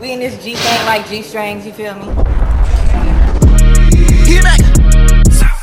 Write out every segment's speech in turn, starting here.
We in this G thing like G strings, you feel me?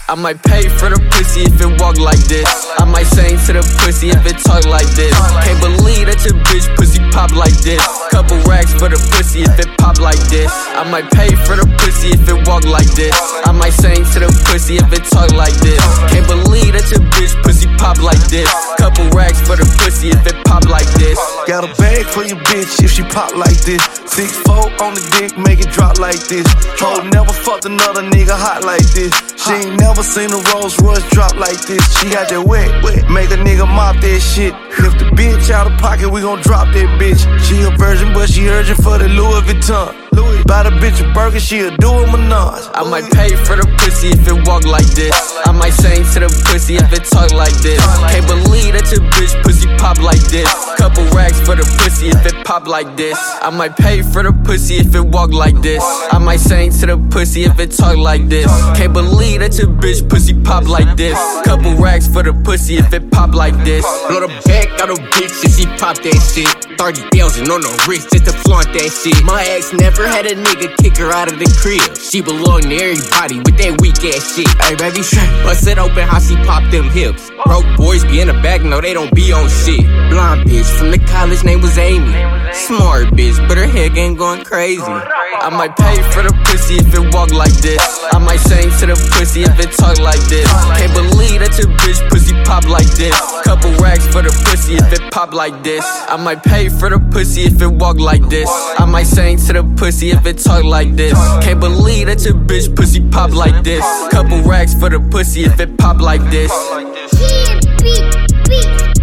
I might pay for the pussy if it walk like this. I might sing to the pussy if it talk like this. Can't believe that your bitch pussy pop like this. Couple racks for the pussy if it pop like this. I might pay for the pussy if it walk like this. I might sing to the pussy if it talk like this. Can't believe that your bitch pussy pop like this. Couple racks for the pussy if it like this. Got a bag for your bitch if she pop like this. Six four on the dick, make it drop like this. Ho never fucked another nigga hot like this. She ain't never seen a Rolls Royce drop like this. She got that wet, wet. Make a nigga mop that shit. If the bitch out of pocket, we gon' drop that bitch. She a virgin, but she urgent for the Louis Vuitton. Louis, buy the bitch a burger, she'll do a menage. I might pay for the pussy if it walk like this. I might sing to the pussy if it talk like this. For the pussy if it pop like this. I might pay for the pussy if it walk like this. I might sing to the pussy if it talk like this. Can't believe that your bitch pussy pop like this. Couple racks for the pussy if it pop like this. Blow the back out of bitch if she pop that shit. 30,000 on the wrist just to flaunt that shit. My ex never had a nigga kick her out of the crib. She belong to everybody with that weak ass shit. Hey baby, bust it open how she pop them hips. Broke boys be in the back, no they don't be on shit. Blonde bitch from the college name was Amy. Smart bitch, but her head game going crazy. I might pay for the pussy if it walk like this. I might sing to the pussy if it talk like this. Can't believe that your bitch pussy pop like this. Couple racks for the pussy if it pop like this. I might pay for the pussy if it walk like this. I might sing to the pussy if it talk like this. Can't believe that your bitch pussy pop like this. Couple racks for the pussy if it pop like this. Yeah.